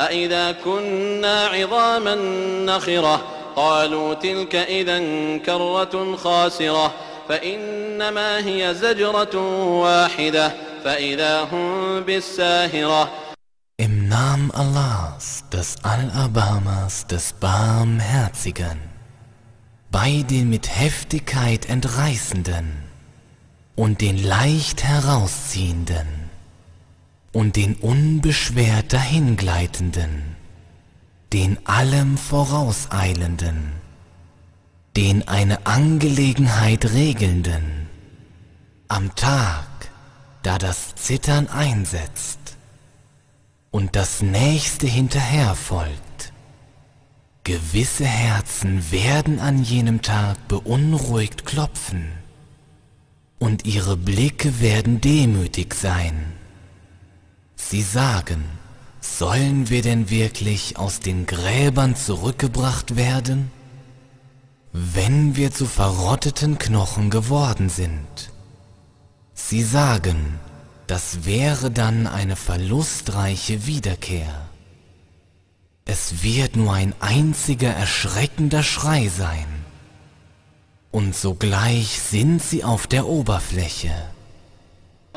أئذا كنا عظاما نخرة قالوا تلك إذا كرة خاسرة فإنما هي زجرة واحدة فإذا هم بالساهرة Im Namen Allahs, des Allerbarmers, des Barmherzigen, bei den mit Heftigkeit Entreißenden und den leicht Herausziehenden und den unbeschwert Dahingleitenden, den allem Vorauseilenden, den eine Angelegenheit regelnden, am Tag, da das Zittern einsetzt und das Nächste hinterher folgt. Gewisse Herzen werden an jenem Tag beunruhigt klopfen, und ihre Blicke werden demütig sein. Sie sagen, sollen wir denn wirklich aus den Gräbern zurückgebracht werden? Wenn wir zu verrotteten Knochen geworden sind. Sie sagen, das wäre dann eine verlustreiche Wiederkehr. Es wird nur ein einziger erschreckender Schrei sein. Und sogleich sind sie auf der Oberfläche.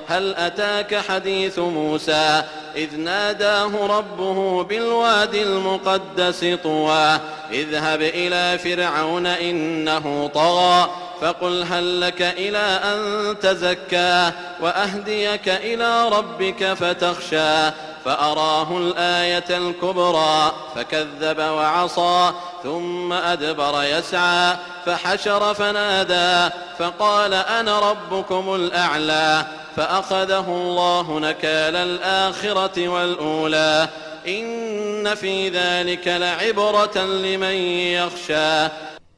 هل أتاك حديث موسى؟ إذ ناداه ربه بالوادي المقدس طوى. اذهب إلى فرعون إنه طغى. فقل هل لك إلى أن تزكى؟ وأهديك إلى ربك فتخشى. فأراه الآية الكبرى فكذب وعصى. ثم أدبر يسعى. فحشر فنادى. فقال أنا ربكم الأعلى. فأخذه الله نكال الآخرة والأولى إن في ذلك لعبرة لمن يخشى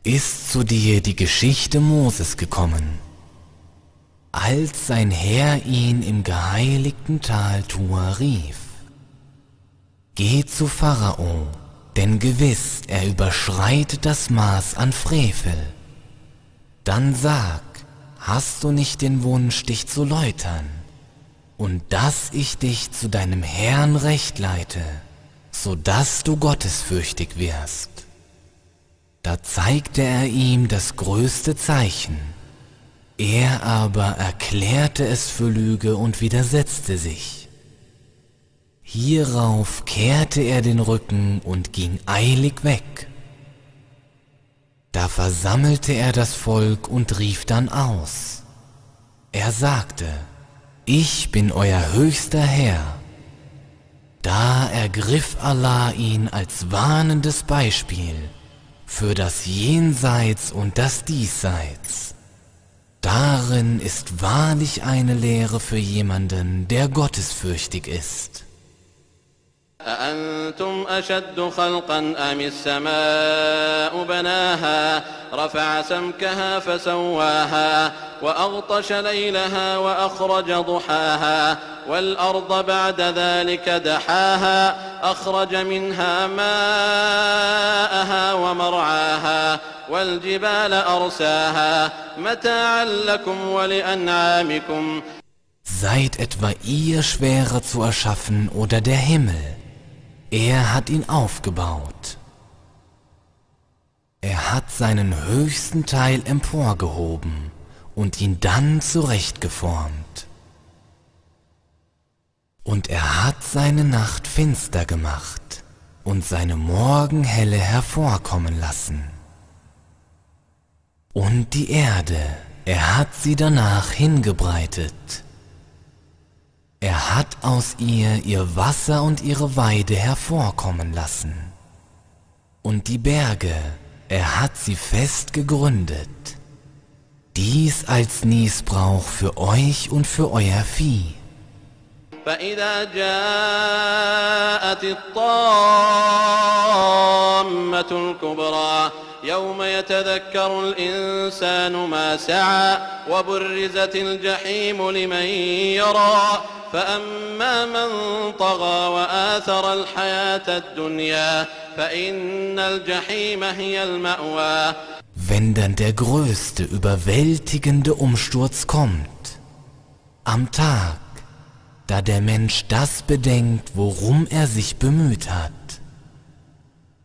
Ist zu dir die Geschichte Moses gekommen, als sein Herr ihn im geheiligten Tal Tua rief. Geh zu Pharao, denn gewiss er überschreitet das Maß an Frevel. Dann sag, hast du nicht den Wunsch, dich zu läutern, und dass ich dich zu deinem Herrn recht leite, so dass du gottesfürchtig wirst. Da zeigte er ihm das größte Zeichen. Er aber erklärte es für Lüge und widersetzte sich. Hierauf kehrte er den Rücken und ging eilig weg. Da versammelte er das Volk und rief dann aus. Er sagte, ich bin euer höchster Herr. Da ergriff Allah ihn als warnendes Beispiel für das Jenseits und das Diesseits. Darin ist wahrlich eine Lehre für jemanden, der gottesfürchtig ist. أأنتم أشد خلقا أم السماء بناها رفع سمكها فسواها وأغطش ليلها وأخرج ضحاها والأرض بعد ذلك دحاها أخرج منها ماءها ومرعاها والجبال أرساها متاعا لكم ولأنعامكم Seid etwa ihr schwerer zu erschaffen oder der Himmel? Er hat ihn aufgebaut. Er hat seinen höchsten Teil emporgehoben und ihn dann zurechtgeformt. Und er hat seine Nacht finster gemacht und seine Morgenhelle hervorkommen lassen. Und die Erde, er hat sie danach hingebreitet. Er hat aus ihr ihr Wasser und ihre Weide hervorkommen lassen. Und die Berge, er hat sie fest gegründet. Dies als Niesbrauch für euch und für euer Vieh. فإذا جاءت الطامة الكبرى يوم يتذكر الإنسان ما سعى وبرزت الجحيم لمن يرى فأما من طغى وآثر الحياة الدنيا فإن الجحيم هي المأوى Wenn dann der größte, überwältigende Umsturz kommt, am Tag, da der Mensch das bedenkt, worum er sich bemüht hat,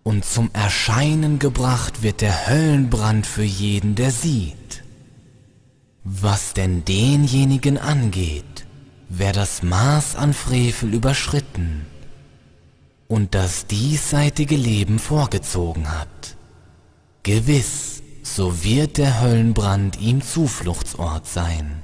und zum Erscheinen gebracht wird der Höllenbrand für jeden, der sieht. Was denn denjenigen angeht, wer das Maß an Frevel überschritten und das diesseitige Leben vorgezogen hat, gewiss, so wird der Höllenbrand ihm Zufluchtsort sein.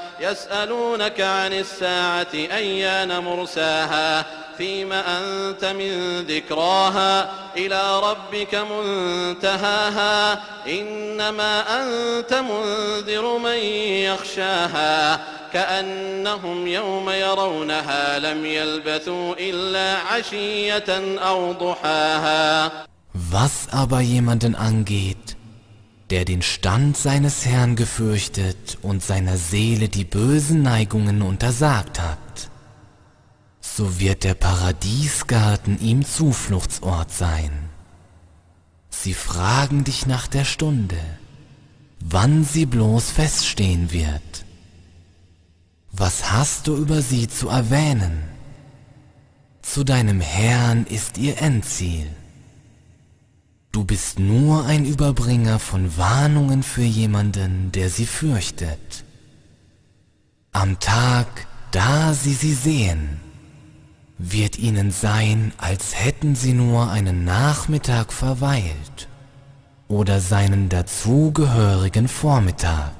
يسألونك عن الساعة أيان مرساها فيم أنت من ذكراها إلى ربك منتهاها إنما أنت منذر من يخشاها كأنهم يوم يرونها لم يلبثوا إلا عشية أو ضحاها Was aber jemanden angeht, der den Stand seines Herrn gefürchtet und seiner Seele die bösen Neigungen untersagt hat, so wird der Paradiesgarten ihm Zufluchtsort sein. Sie fragen dich nach der Stunde, wann sie bloß feststehen wird. Was hast du über sie zu erwähnen? Zu deinem Herrn ist ihr Endziel. Du bist nur ein Überbringer von Warnungen für jemanden, der sie fürchtet. Am Tag, da sie sie sehen, wird ihnen sein, als hätten sie nur einen Nachmittag verweilt oder seinen dazugehörigen Vormittag.